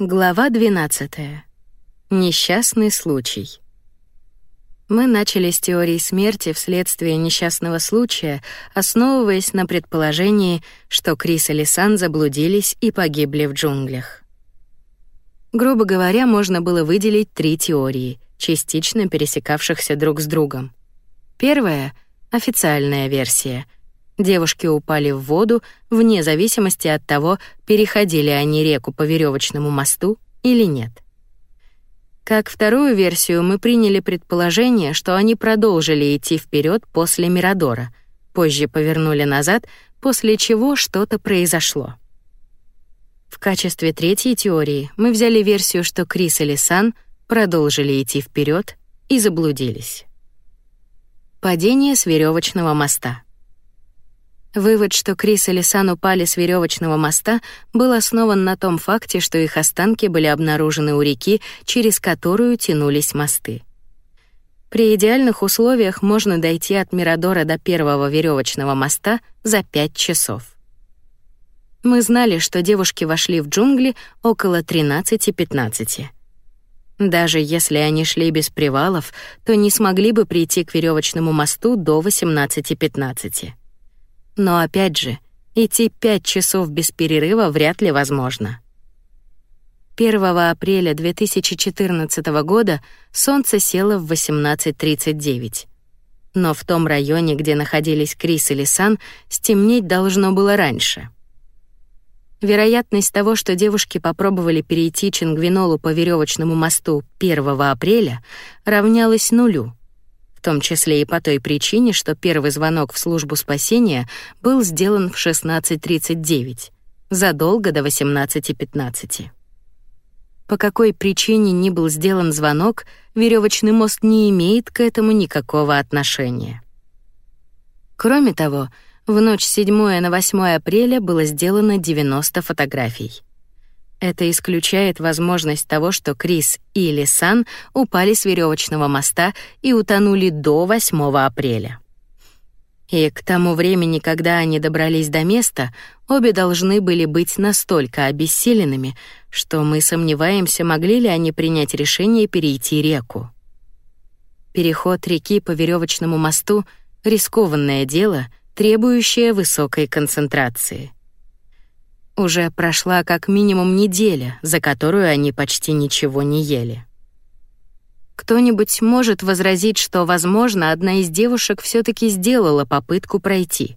Глава 12. Несчастный случай. Мы начали с теории смерти вследствие несчастного случая, основываясь на предположении, что Крис и Лисан заблудились и погибли в джунглях. Грубо говоря, можно было выделить три теории, частично пересекавшихся друг с другом. Первая — официальная версия — Девушки упали в воду вне зависимости от того, переходили они реку по веревочному мосту или нет. Как вторую версию мы приняли предположение, что они продолжили идти вперед после Мирадора, позже повернули назад, после чего что-то произошло. В качестве третьей теории мы взяли версию, что Крис и Лисан продолжили идти вперед и заблудились. Падение с веревочного моста. Вывод, что Крис и Лисан упали с веревочного моста, был основан на том факте, что их останки были обнаружены у реки, через которую тянулись мосты. При идеальных условиях можно дойти от Мирадора до первого веревочного моста за пять часов. Мы знали, что девушки вошли в джунгли около 13:15. Даже если они шли без привалов, то не смогли бы прийти к веревочному мосту до 18:15. Но опять же, идти пять часов без перерыва вряд ли возможно. 1 апреля 2014 года солнце село в 18:39. Но в том районе, где находились Крис и Лисан, стемнеть должно было раньше. Вероятность того, что девушки попробовали перейти Чингвинолу по веревочному мосту 1 апреля, равнялась нулю том числе и по той причине, что первый звонок в службу спасения был сделан в 16:39, задолго до 18:15. По какой причине ни был сделан звонок, веревочный мост не имеет к этому никакого отношения. Кроме того, в ночь с 7 на 8 апреля было сделано 90 фотографий. Это исключает возможность того, что Крис и Лисан упали с веревочного моста и утонули до 8 апреля. И к тому времени, когда они добрались до места, обе должны были быть настолько обессиленными, что мы сомневаемся, могли ли они принять решение перейти реку. Переход реки по веревочному мосту — рискованное дело, требующее высокой концентрации. Уже прошла как минимум неделя, за которую они почти ничего не ели. Кто-нибудь может возразить, что, возможно, одна из девушек все таки сделала попытку пройти.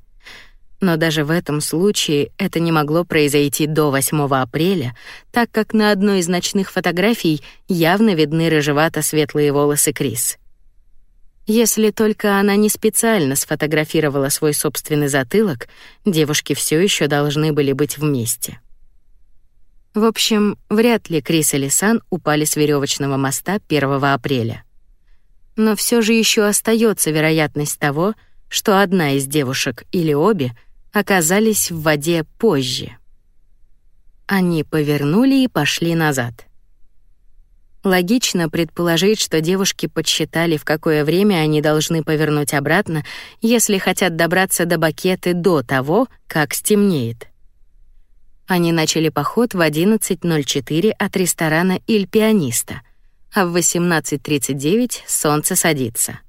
Но даже в этом случае это не могло произойти до 8 апреля, так как на одной из ночных фотографий явно видны рыжевато-светлые волосы Крис. Если только она не специально сфотографировала свой собственный затылок, девушки все еще должны были быть вместе. В общем, вряд ли Крис и Лисан упали с веревочного моста 1 апреля. Но все же еще остается вероятность того, что одна из девушек или обе оказались в воде позже. Они повернули и пошли назад. Логично предположить, что девушки подсчитали, в какое время они должны повернуть обратно, если хотят добраться до бакеты до того, как стемнеет. Они начали поход в 11:04 от ресторана Иль Пианиста, а в 18:39 солнце садится.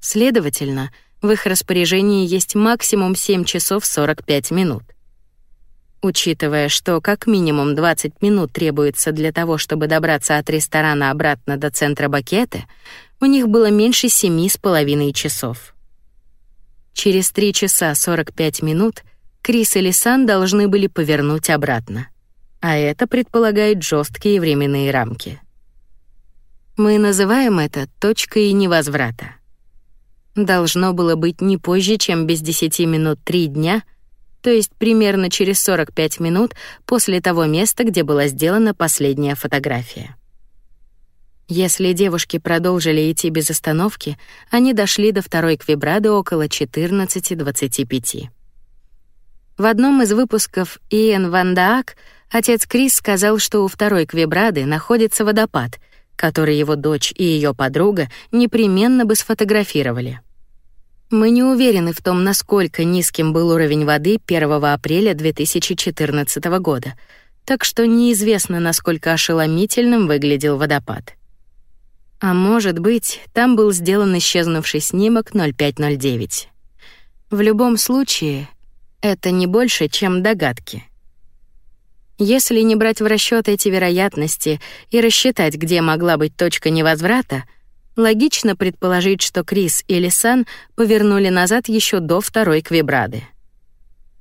Следовательно, в их распоряжении есть максимум 7 часов 45 минут. Учитывая, что как минимум 20 минут требуется для того, чтобы добраться от ресторана обратно до центра Бакеты, у них было меньше семи с половиной часов. Через 3 часа 45 минут Крис и Лисан должны были повернуть обратно. А это предполагает жесткие временные рамки. Мы называем это точкой невозврата. Должно было быть не позже, чем без 10 минут 3 дня — то есть примерно через 45 минут после того места, где была сделана последняя фотография. Если девушки продолжили идти без остановки, они дошли до второй квебрады около 14:25. В одном из выпусков Иэн Ван Даак отец Крис сказал, что у второй квебрады находится водопад, который его дочь и ее подруга непременно бы сфотографировали. Мы не уверены в том, насколько низким был уровень воды 1 апреля 2014 года, так что неизвестно, насколько ошеломительным выглядел водопад. А может быть, там был сделан исчезнувший снимок 0509. В любом случае, это не больше, чем догадки. Если не брать в расчет эти вероятности и рассчитать, где могла быть точка невозврата, логично предположить, что Крис и Лисан повернули назад еще до второй квебрады.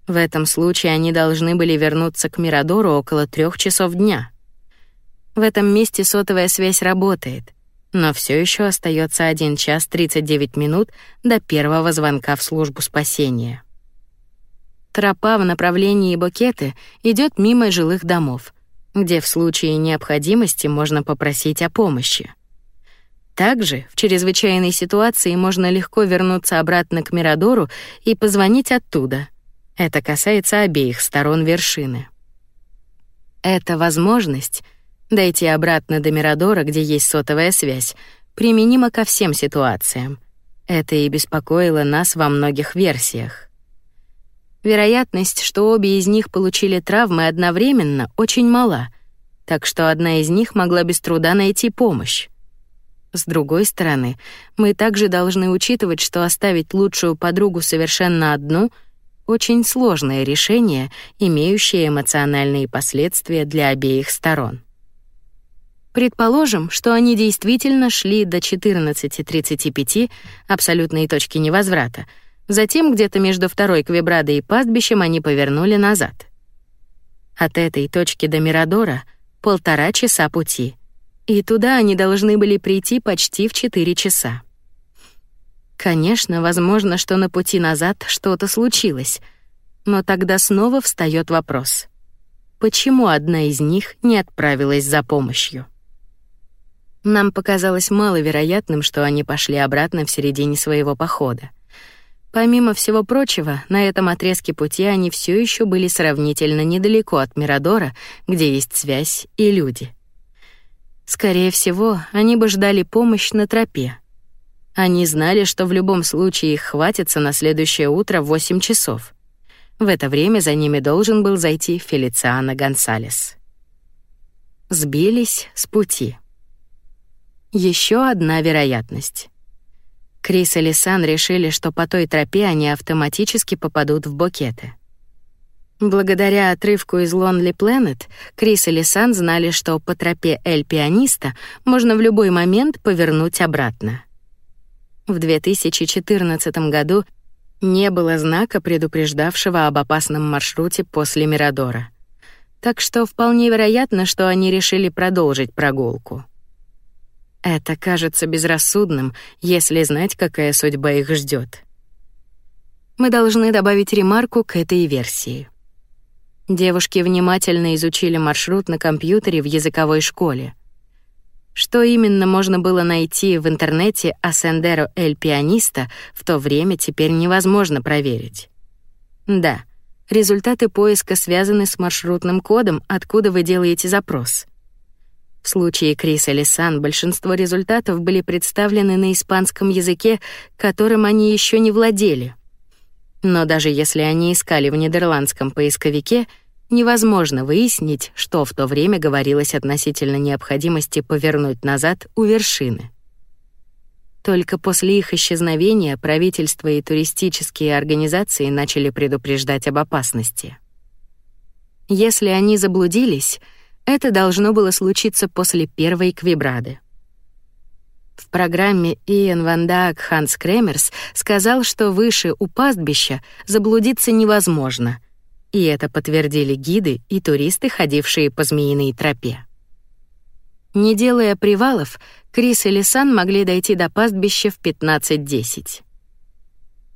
В этом случае они должны были вернуться к Мирадору около трех часов дня. В этом месте сотовая связь работает, но все еще остается 1 час 39 минут до первого звонка в службу спасения. Тропа в направлении Букеты идет мимо жилых домов, где в случае необходимости можно попросить о помощи. Также в чрезвычайной ситуации можно легко вернуться обратно к Мирадору и позвонить оттуда. Это касается обеих сторон вершины. Эта возможность дойти обратно до Мирадора, где есть сотовая связь, применима ко всем ситуациям. Это и беспокоило нас во многих версиях. Вероятность, что обе из них получили травмы одновременно, очень мала, так что одна из них могла без труда найти помощь. С другой стороны, мы также должны учитывать, что оставить лучшую подругу совершенно одну — очень сложное решение, имеющее эмоциональные последствия для обеих сторон. Предположим, что они действительно шли до 14:35 абсолютной точки невозврата. Затем где-то между второй квебрадой и пастбищем они повернули назад. От этой точки до Мирадора полтора часа пути. И туда они должны были прийти почти в 4 часа. Конечно, возможно, что на пути назад что-то случилось, но тогда снова встает вопрос: почему одна из них не отправилась за помощью? Нам показалось маловероятным, что они пошли обратно в середине своего похода. Помимо всего прочего, на этом отрезке пути они все еще были сравнительно недалеко от Мирадора, где есть связь и люди. Скорее всего, они бы ждали помощь на тропе, они знали, что в любом случае их хватится на следующее утро в 8 часов. В это время за ними должен был зайти Фелициано Гонсалес. Сбились с пути. Еще одна вероятность. Крис и Лисан решили, что по той тропе они автоматически попадут в бокеты. Благодаря отрывку из Lonely Planet, Крис и Лисан знали, что по тропе Эль Пианиста можно в любой момент повернуть обратно. В 2014 году не было знака, предупреждавшего об опасном маршруте после Мирадора. Так что вполне вероятно, что они решили продолжить прогулку. Это кажется безрассудным, если знать, какая судьба их ждет. Мы должны добавить ремарку к этой версии. Девушки внимательно изучили маршрут на компьютере в языковой школе. Что именно можно было найти в интернете о Сендеро Эль Пианиста в то время теперь невозможно проверить. Да, результаты поиска связаны с маршрутным кодом, откуда вы делаете запрос. В случае Криса Лисан большинство результатов были представлены на испанском языке, которым они еще не владели. Но даже если они искали в нидерландском поисковике — невозможно выяснить, что в то время говорилось относительно необходимости повернуть назад у вершины. Только после их исчезновения правительство и туристические организации начали предупреждать об опасности. Если они заблудились, это должно было случиться после первой квибрады. В программе Иэн Ван Даак Ханс Кремерс сказал, что выше у пастбища заблудиться невозможно — и это подтвердили гиды и туристы, ходившие по змеиной тропе. Не делая привалов, Крис и Лисан могли дойти до пастбища в 15:10.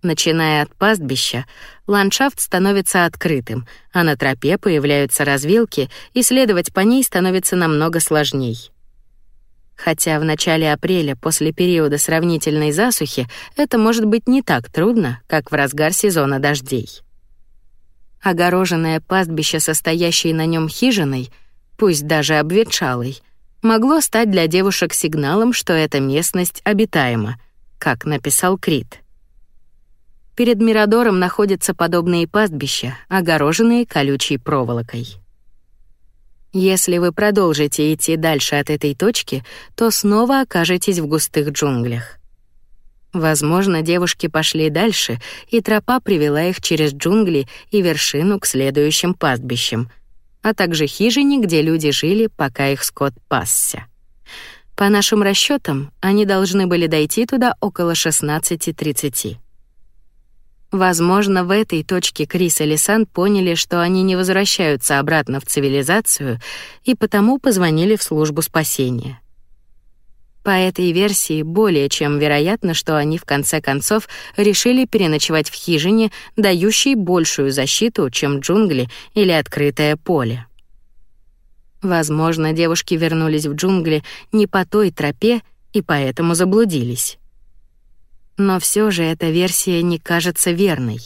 Начиная от пастбища, ландшафт становится открытым, а на тропе появляются развилки, и следовать по ней становится намного сложней. Хотя в начале апреля, после периода сравнительной засухи, это может быть не так трудно, как в разгар сезона дождей. Огороженное пастбище, состоящее на нем хижиной, пусть даже обветшалой, могло стать для девушек сигналом, что эта местность обитаема, как написал Крит. Перед Мирадором находятся подобные пастбища, огороженные колючей проволокой. Если вы продолжите идти дальше от этой точки, то снова окажетесь в густых джунглях. Возможно, девушки пошли дальше, и тропа привела их через джунгли и вершину к следующим пастбищам, а также хижине, где люди жили, пока их скот пасся. По нашим расчетам, они должны были дойти туда около 16:30. Возможно, в этой точке Крис и Лисан поняли, что они не возвращаются обратно в цивилизацию, и потому позвонили в службу спасения. По этой версии более чем вероятно, что они в конце концов решили переночевать в хижине, дающей большую защиту, чем джунгли или открытое поле. Возможно, девушки вернулись в джунгли не по той тропе и поэтому заблудились. Но все же эта версия не кажется верной.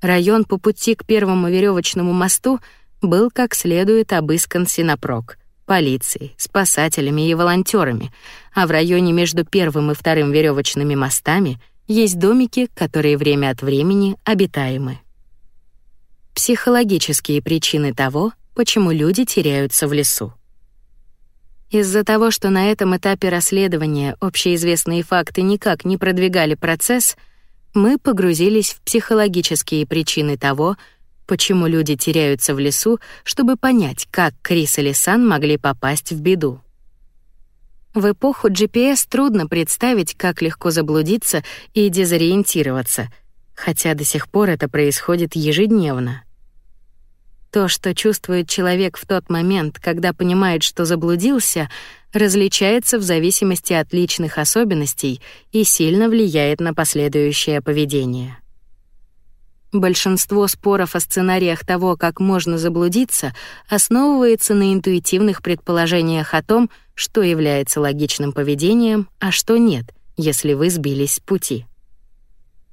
Район по пути к первому веревочному мосту был как следует обыскан Синопрок, полицией, спасателями и волонтерами, а в районе между первым и вторым веревочными мостами есть домики, которые время от времени обитаемы. Психологические причины того, почему люди теряются в лесу. Из-за того, что на этом этапе расследования общеизвестные факты никак не продвигали процесс, мы погрузились в психологические причины того, почему люди теряются в лесу, чтобы понять, как Крис и Лисан могли попасть в беду. В эпоху GPS трудно представить, как легко заблудиться и дезориентироваться, хотя до сих пор это происходит ежедневно. То, что чувствует человек в тот момент, когда понимает, что заблудился, различается в зависимости от личных особенностей и сильно влияет на последующее поведение. Большинство споров о сценариях того, как можно заблудиться, основывается на интуитивных предположениях о том, что является логичным поведением, а что нет, если вы сбились с пути.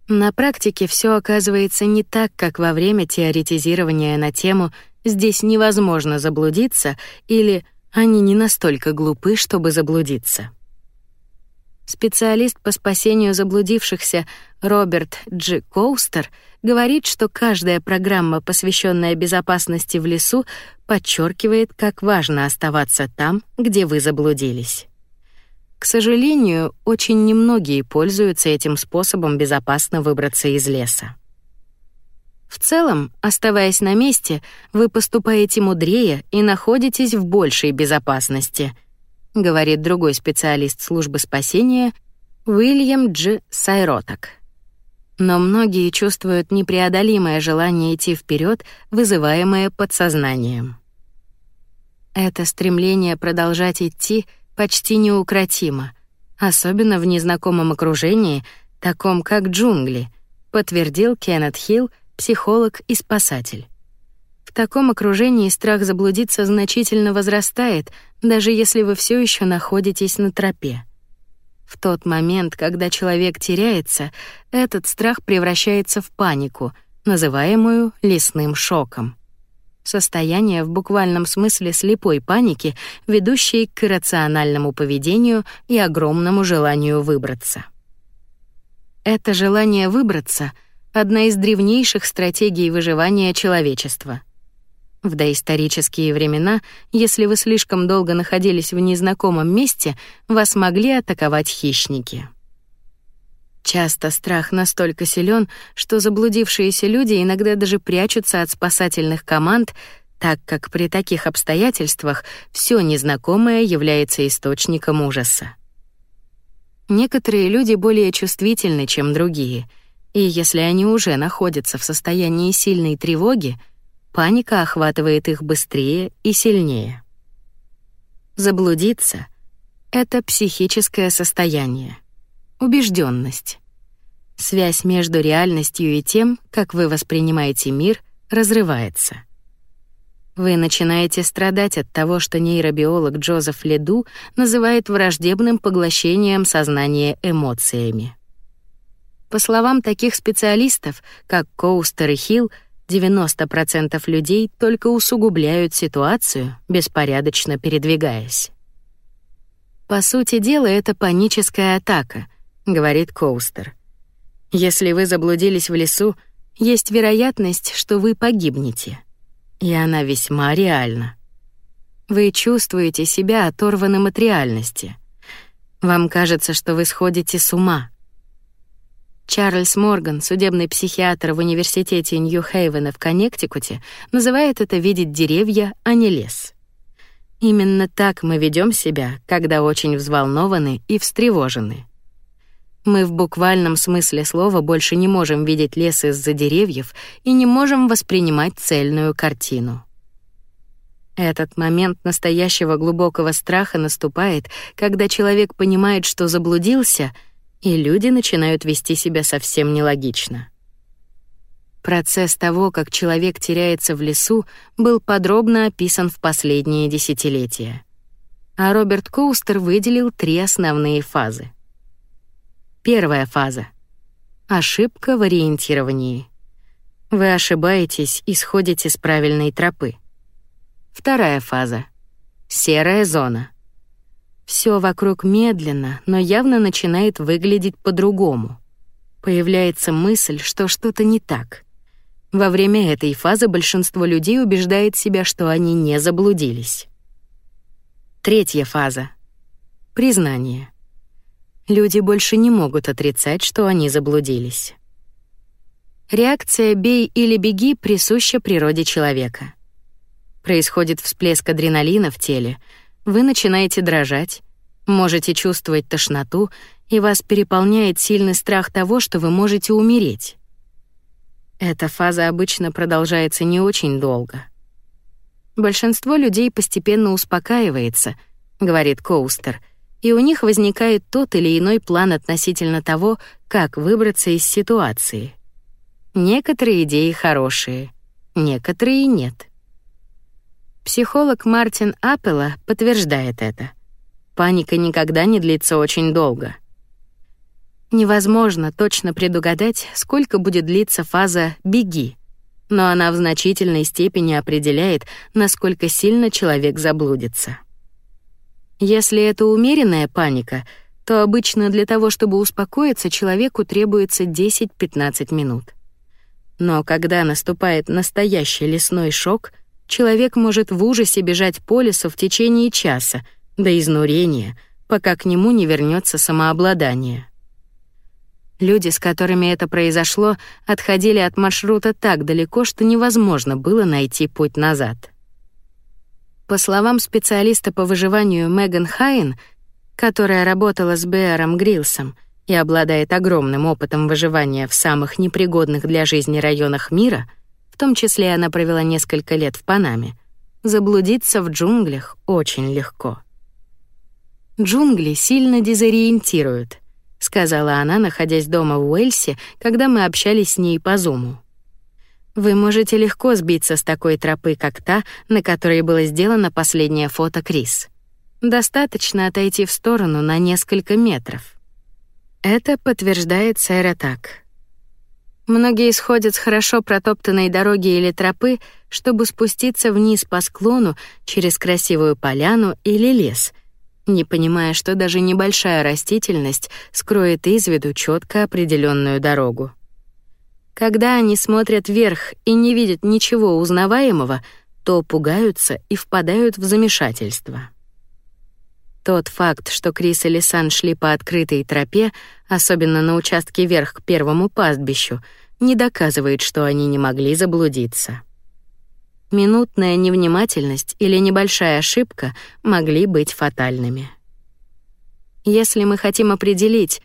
На практике все оказывается не так, как во время теоретизирования на тему «здесь невозможно заблудиться» или «они не настолько глупы, чтобы заблудиться». Специалист по спасению заблудившихся Роберт Дж. Коустер говорит, что каждая программа, посвященная безопасности в лесу, подчеркивает, как важно оставаться там, где вы заблудились. К сожалению, очень немногие пользуются этим способом безопасно выбраться из леса. В целом, оставаясь на месте, вы поступаете мудрее и находитесь в большей безопасности, говорит другой специалист службы спасения Уильям Дж. Сайротак. Но многие чувствуют непреодолимое желание идти вперед, вызываемое подсознанием. Это стремление продолжать идти — почти неукротимо, особенно в незнакомом окружении, таком как джунгли, подтвердил Кеннет Хилл, психолог и спасатель. В таком окружении страх заблудиться значительно возрастает, даже если вы все еще находитесь на тропе. В тот момент, когда человек теряется, этот страх превращается в панику, называемую лесным шоком. Состояние в буквальном смысле слепой паники, ведущей к иррациональному поведению и огромному желанию выбраться. Это желание выбраться — одна из древнейших стратегий выживания человечества. В доисторические времена, если вы слишком долго находились в незнакомом месте, вас могли атаковать хищники. Часто страх настолько силен, что заблудившиеся люди иногда даже прячутся от спасательных команд, так как при таких обстоятельствах все незнакомое является источником ужаса. Некоторые люди более чувствительны, чем другие, и если они уже находятся в состоянии сильной тревоги, паника охватывает их быстрее и сильнее. Заблудиться — это психическое состояние убежденность. Связь между реальностью и тем, как вы воспринимаете мир, разрывается. Вы начинаете страдать от того, что нейробиолог Джозеф Леду называет враждебным поглощением сознания эмоциями. По словам таких специалистов, как Коустер и Хилл, 90% людей только усугубляют ситуацию, беспорядочно передвигаясь. По сути дела, это паническая атака, говорит Коустер. Если вы заблудились в лесу, есть вероятность, что вы погибнете. И она весьма реальна. Вы чувствуете себя оторванным от реальности. Вам кажется, что вы сходите с ума. Чарльз Морган, судебный психиатр в университете Нью-Хейвена в Коннектикуте, называет это видеть деревья, а не лес. Именно так мы ведем себя, когда очень взволнованы и встревожены. Мы в буквальном смысле слова больше не можем видеть лес из-за деревьев и не можем воспринимать цельную картину. Этот момент настоящего глубокого страха наступает, когда человек понимает, что заблудился, и люди начинают вести себя совсем нелогично. Процесс того, как человек теряется в лесу, был подробно описан в последние десятилетия. А Роберт Коустер выделил три основные фазы. Первая фаза. Ошибка в ориентировании. Вы ошибаетесь и сходите с правильной тропы. Вторая фаза. Серая зона. Все вокруг медленно, но явно начинает выглядеть по-другому. Появляется мысль, что что-то не так. Во время этой фазы большинство людей убеждает себя, что они не заблудились. Третья фаза. Признание. Люди больше не могут отрицать, что они заблудились. Реакция «бей или беги» присуща природе человека. Происходит всплеск адреналина в теле, вы начинаете дрожать, можете чувствовать тошноту, и вас переполняет сильный страх того, что вы можете умереть. Эта фаза обычно продолжается не очень долго. Большинство людей постепенно успокаивается, говорит Коустер — и у них возникает тот или иной план относительно того, как выбраться из ситуации. Некоторые идеи хорошие, некоторые нет. Психолог Мартин Аппела подтверждает это. Паника никогда не длится очень долго. Невозможно точно предугадать, сколько будет длиться фаза «беги», но она в значительной степени определяет, насколько сильно человек заблудится. Если это умеренная паника, то обычно для того, чтобы успокоиться, человеку требуется 10-15 минут. Но когда наступает настоящий лесной шок, человек может в ужасе бежать по лесу в течение часа, до изнурения, пока к нему не вернется самообладание. Люди, с которыми это произошло, отходили от маршрута так далеко, что невозможно было найти путь назад. По словам специалиста по выживанию Меган Хайн, которая работала с Бэаром Грилсом и обладает огромным опытом выживания в самых непригодных для жизни районах мира, в том числе она провела несколько лет в Панаме, заблудиться в джунглях очень легко. Джунгли сильно дезориентируют, сказала она, находясь дома в Уэльсе, когда мы общались с ней по Зуму. Вы можете легко сбиться с такой тропы, как та, на которой было сделано последнее фото Крис. Достаточно отойти в сторону на несколько метров. Это подтверждает Сэра так. Многие сходят с хорошо протоптанной дороги или тропы, чтобы спуститься вниз по склону через красивую поляну или лес, не понимая, что даже небольшая растительность скроет из виду четко определенную дорогу. Когда они смотрят вверх и не видят ничего узнаваемого, то пугаются и впадают в замешательство. Тот факт, что Крис и Лисан шли по открытой тропе, особенно на участке вверх к первому пастбищу, не доказывает, что они не могли заблудиться. Минутная невнимательность или небольшая ошибка могли быть фатальными. Если мы хотим определить,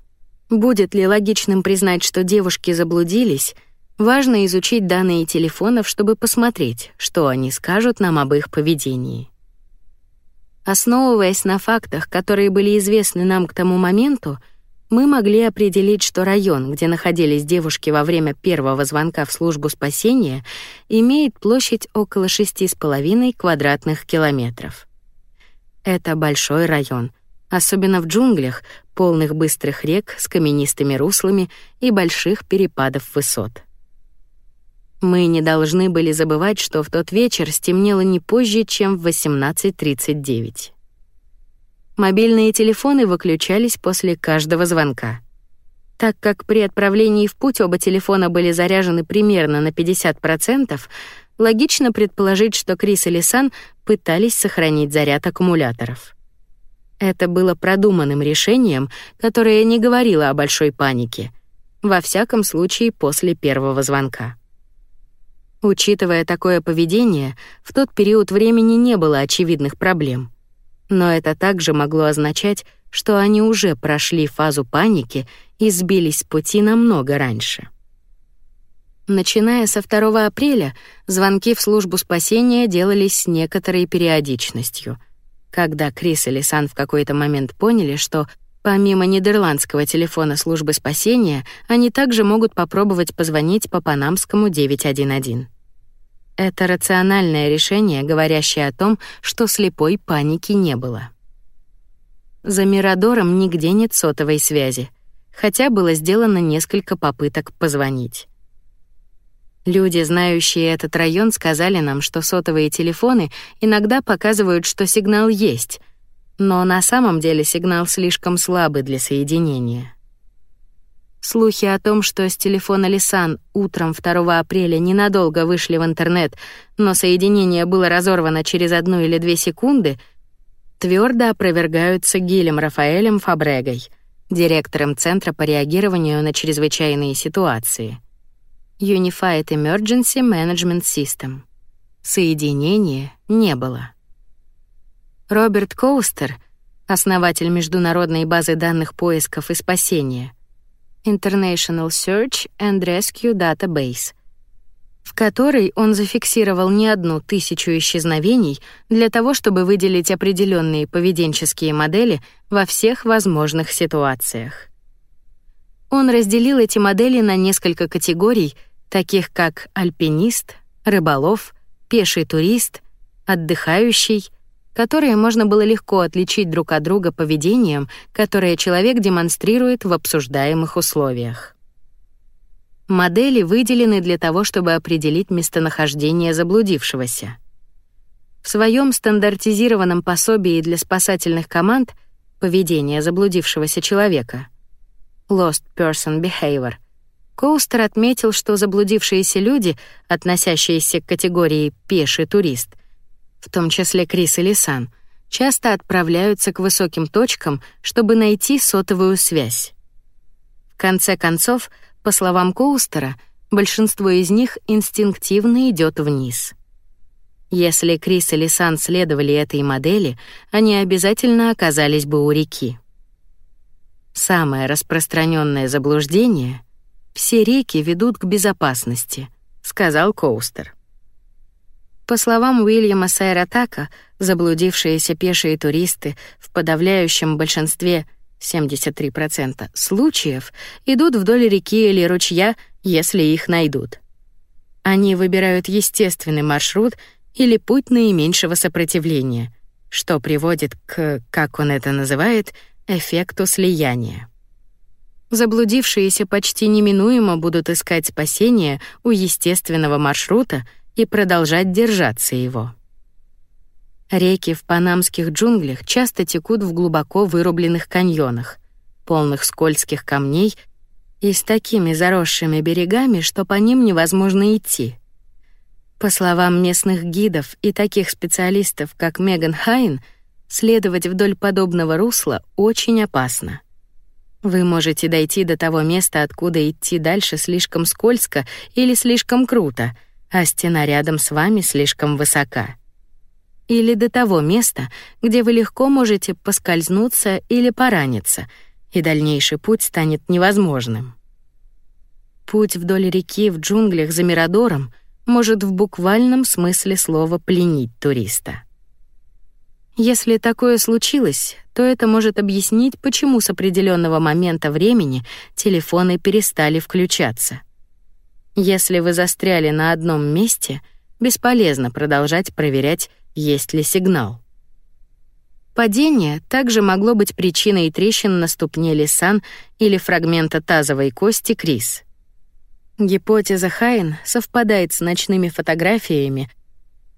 Будет ли логичным признать, что девушки заблудились, важно изучить данные телефонов, чтобы посмотреть, что они скажут нам об их поведении. Основываясь на фактах, которые были известны нам к тому моменту, мы могли определить, что район, где находились девушки во время первого звонка в службу спасения, имеет площадь около 6,5 квадратных километров. Это большой район, особенно в джунглях, полных быстрых рек с каменистыми руслами и больших перепадов высот. Мы не должны были забывать, что в тот вечер стемнело не позже, чем в 18:39. Мобильные телефоны выключались после каждого звонка. Так как при отправлении в путь оба телефона были заряжены примерно на 50%, логично предположить, что Крис и Лисан пытались сохранить заряд аккумуляторов. Это было продуманным решением, которое не говорило о большой панике, во всяком случае после первого звонка. Учитывая такое поведение, в тот период времени не было очевидных проблем. Но это также могло означать, что они уже прошли фазу паники и сбились с пути намного раньше. Начиная со 2 апреля, звонки в службу спасения делались с некоторой периодичностью. Когда Крис и Лисан в какой-то момент поняли, что помимо нидерландского телефона службы спасения, они также могут попробовать позвонить по панамскому 911. Это рациональное решение, говорящее о том, что слепой паники не было. За Мирадором нигде нет сотовой связи, хотя было сделано несколько попыток позвонить. Люди, знающие этот район, сказали нам, что сотовые телефоны иногда показывают, что сигнал есть, но на самом деле сигнал слишком слабый для соединения. Слухи о том, что с телефона Лисан утром 2 апреля ненадолго вышли в интернет, но соединение было разорвано через одну или две секунды, твердо опровергаются Гилем Рафаэлем Фабрегой, директором Центра по реагированию на чрезвычайные ситуации. Unified Emergency Management System. Соединения не было. Роберт Коустер, основатель международной базы данных поисков и спасения, International Search and Rescue Database, в которой он зафиксировал не одну тысячу исчезновений для того, чтобы выделить определенные поведенческие модели во всех возможных ситуациях. Он разделил эти модели на несколько категорий — таких как альпинист, рыболов, пеший турист, отдыхающий, которые можно было легко отличить друг от друга поведением, которое человек демонстрирует в обсуждаемых условиях. Модели выделены для того, чтобы определить местонахождение заблудившегося. В своем стандартизированном пособии для спасательных команд «Поведение заблудившегося человека» Lost Person Behavior — Коустер отметил, что заблудившиеся люди, относящиеся к категории «пеший турист», в том числе Крис и Лисан, часто отправляются к высоким точкам, чтобы найти сотовую связь. В конце концов, по словам Коустера, большинство из них инстинктивно идет вниз. Если Крис и Лисан следовали этой модели, они обязательно оказались бы у реки. Самое распространенное заблуждение — все реки ведут к безопасности, сказал Коустер. По словам Уильяма Сайратака, заблудившиеся пешие туристы в подавляющем большинстве 73% случаев идут вдоль реки или ручья, если их найдут. Они выбирают естественный маршрут или путь наименьшего сопротивления, что приводит к, как он это называет, эффекту слияния. Заблудившиеся почти неминуемо будут искать спасения у естественного маршрута и продолжать держаться его. Реки в панамских джунглях часто текут в глубоко вырубленных каньонах, полных скользких камней и с такими заросшими берегами, что по ним невозможно идти. По словам местных гидов и таких специалистов, как Меган Хайн, следовать вдоль подобного русла очень опасно. Вы можете дойти до того места, откуда идти дальше слишком скользко или слишком круто, а стена рядом с вами слишком высока. Или до того места, где вы легко можете поскользнуться или пораниться, и дальнейший путь станет невозможным. Путь вдоль реки в джунглях за Мирадором может в буквальном смысле слова пленить туриста. Если такое случилось, то это может объяснить, почему с определенного момента времени телефоны перестали включаться. Если вы застряли на одном месте, бесполезно продолжать проверять, есть ли сигнал. Падение также могло быть причиной трещин на ступне Лисан или фрагмента тазовой кости Крис. Гипотеза Хайн совпадает с ночными фотографиями,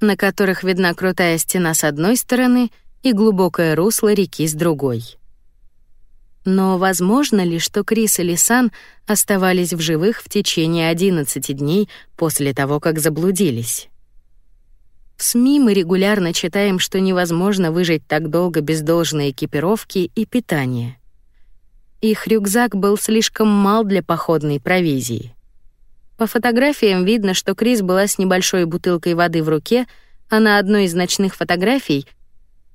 на которых видна крутая стена с одной стороны и глубокое русло реки с другой. Но возможно ли, что Крис и Лисан оставались в живых в течение 11 дней после того, как заблудились? В СМИ мы регулярно читаем, что невозможно выжить так долго без должной экипировки и питания. Их рюкзак был слишком мал для походной провизии. По фотографиям видно, что Крис была с небольшой бутылкой воды в руке, а на одной из ночных фотографий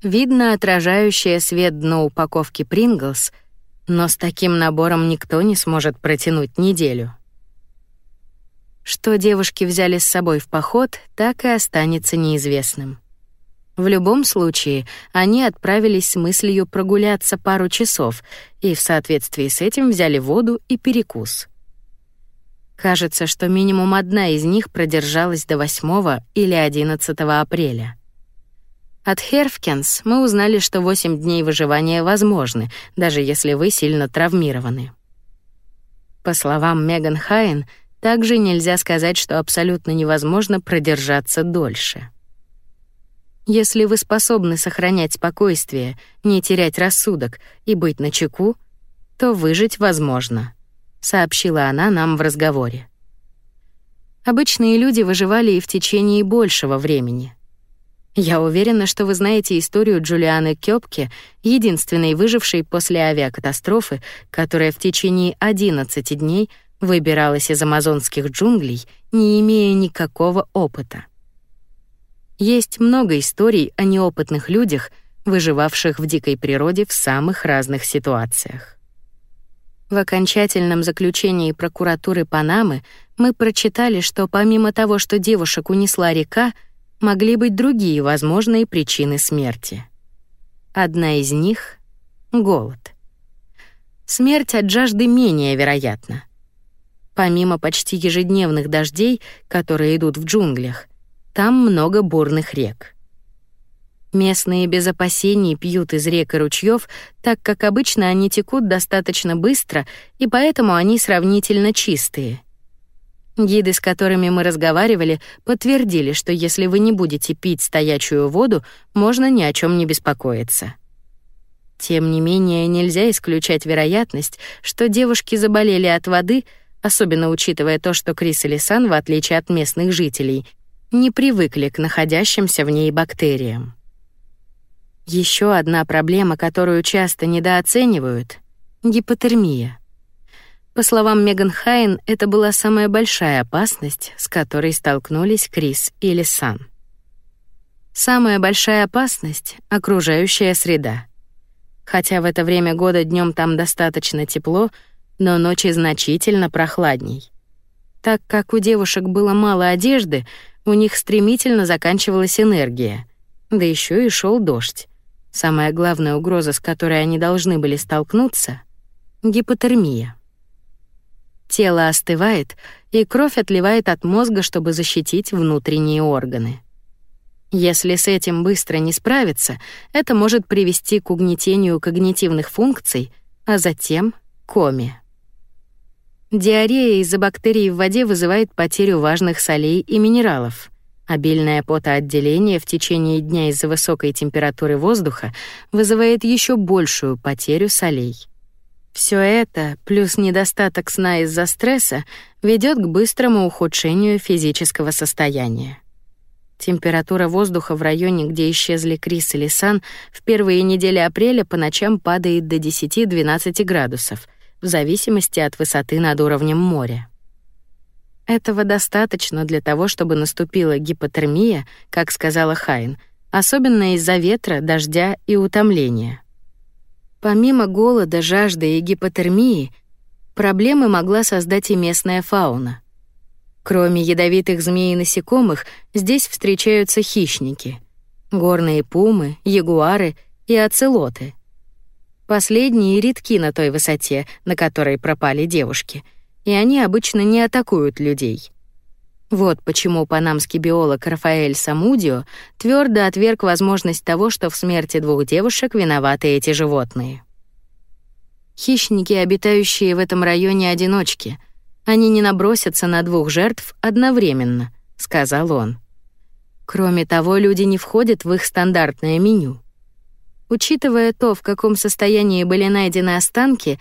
видно отражающее свет дно упаковки Принглс, но с таким набором никто не сможет протянуть неделю. Что девушки взяли с собой в поход, так и останется неизвестным. В любом случае, они отправились с мыслью прогуляться пару часов и в соответствии с этим взяли воду и перекус. Кажется, что минимум одна из них продержалась до 8 или 11 апреля. От Херфкенс мы узнали, что 8 дней выживания возможны, даже если вы сильно травмированы. По словам Меган Хайн, также нельзя сказать, что абсолютно невозможно продержаться дольше. Если вы способны сохранять спокойствие, не терять рассудок и быть начеку, то выжить возможно, сообщила она нам в разговоре. Обычные люди выживали и в течение большего времени. Я уверена, что вы знаете историю Джулианы Кёпке, единственной выжившей после авиакатастрофы, которая в течение 11 дней выбиралась из амазонских джунглей, не имея никакого опыта. Есть много историй о неопытных людях, выживавших в дикой природе в самых разных ситуациях. В окончательном заключении прокуратуры Панамы мы прочитали, что помимо того, что девушек унесла река, могли быть другие возможные причины смерти. Одна из них — голод. Смерть от жажды менее вероятна. Помимо почти ежедневных дождей, которые идут в джунглях, там много бурных рек. Местные без опасений пьют из рек и ручьев, так как обычно они текут достаточно быстро, и поэтому они сравнительно чистые. Гиды, с которыми мы разговаривали, подтвердили, что если вы не будете пить стоячую воду, можно ни о чем не беспокоиться. Тем не менее, нельзя исключать вероятность, что девушки заболели от воды — особенно учитывая то, что Крис и Лисан, в отличие от местных жителей, не привыкли к находящимся в ней бактериям. Еще одна проблема, которую часто недооценивают — гипотермия. По словам Меган Хайн, это была самая большая опасность, с которой столкнулись Крис и Лисан. Самая большая опасность — окружающая среда. Хотя в это время года днем там достаточно тепло — но ночи значительно прохладней. Так как у девушек было мало одежды, у них стремительно заканчивалась энергия. Да еще и шел дождь. Самая главная угроза, с которой они должны были столкнуться — гипотермия. Тело остывает, и кровь отливает от мозга, чтобы защитить внутренние органы. Если с этим быстро не справиться, это может привести к угнетению когнитивных функций, а затем — коме. Диарея из-за бактерий в воде вызывает потерю важных солей и минералов. Обильное потоотделение в течение дня из-за высокой температуры воздуха вызывает еще большую потерю солей. Все это, плюс недостаток сна из-за стресса, ведет к быстрому ухудшению физического состояния. Температура воздуха в районе, где исчезли Крис и Лисан, в первые недели апреля по ночам падает до 10-12 градусов, в зависимости от высоты над уровнем моря. Этого достаточно для того, чтобы наступила гипотермия, как сказала Хайн, особенно из-за ветра, дождя и утомления. Помимо голода, жажды и гипотермии, проблемы могла создать и местная фауна. Кроме ядовитых змей и насекомых, здесь встречаются хищники — горные пумы, ягуары и оцелоты — Последние редки на той высоте, на которой пропали девушки, и они обычно не атакуют людей. Вот почему панамский биолог Рафаэль Самудио твердо отверг возможность того, что в смерти двух девушек виноваты эти животные. Хищники, обитающие в этом районе одиночки, они не набросятся на двух жертв одновременно, сказал он. Кроме того, люди не входят в их стандартное меню. Учитывая то, в каком состоянии были найдены останки,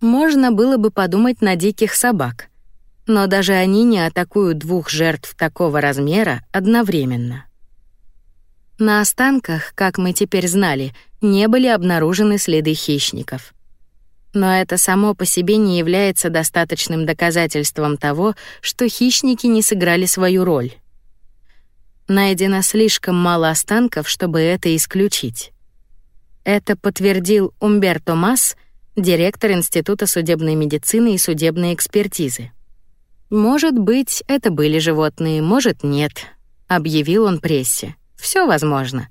можно было бы подумать на диких собак. Но даже они не атакуют двух жертв такого размера одновременно. На останках, как мы теперь знали, не были обнаружены следы хищников. Но это само по себе не является достаточным доказательством того, что хищники не сыграли свою роль. Найдено слишком мало останков, чтобы это исключить. Это подтвердил Умберто Масс, директор Института судебной медицины и судебной экспертизы. Может быть, это были животные, может, нет, объявил он прессе. Все возможно.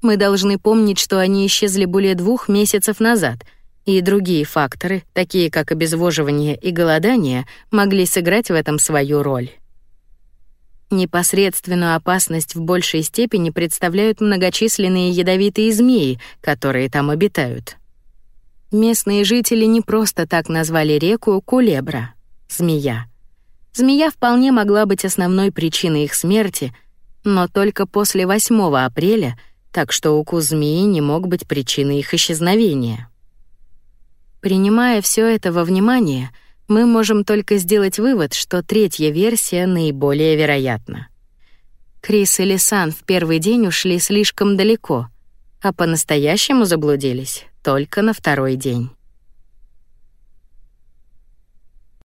Мы должны помнить, что они исчезли более двух месяцев назад, и другие факторы, такие как обезвоживание и голодание, могли сыграть в этом свою роль. Непосредственную опасность в большей степени представляют многочисленные ядовитые змеи, которые там обитают. Местные жители не просто так назвали реку Кулебра — змея. Змея вполне могла быть основной причиной их смерти, но только после 8 апреля, так что укус змеи не мог быть причиной их исчезновения. Принимая все это во внимание, мы можем только сделать вывод, что третья версия наиболее вероятна. Крис и Лисан в первый день ушли слишком далеко, а по-настоящему заблудились только на второй день.